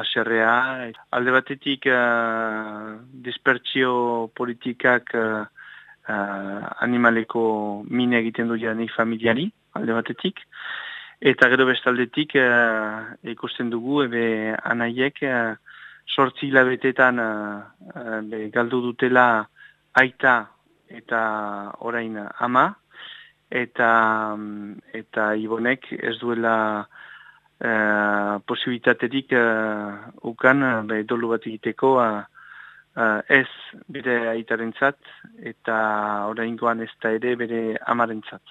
haserrea. Alde batetik uh, dispertsio politikak uh, uh, animaleko mine egiten du janik familiari, alde batetik. Eta gero bestaldetik uh, ikusten dugu, ebe anaiek uh, sortzi hilabetetan uh, galdu dutela aita eta orain ama, eta, eta ibonek ez duela uh, posibilitaterik uh, ukan uh, dolu bat egiteko uh, ez bere aitaren zat, eta orain ez da ere bere amaren zat.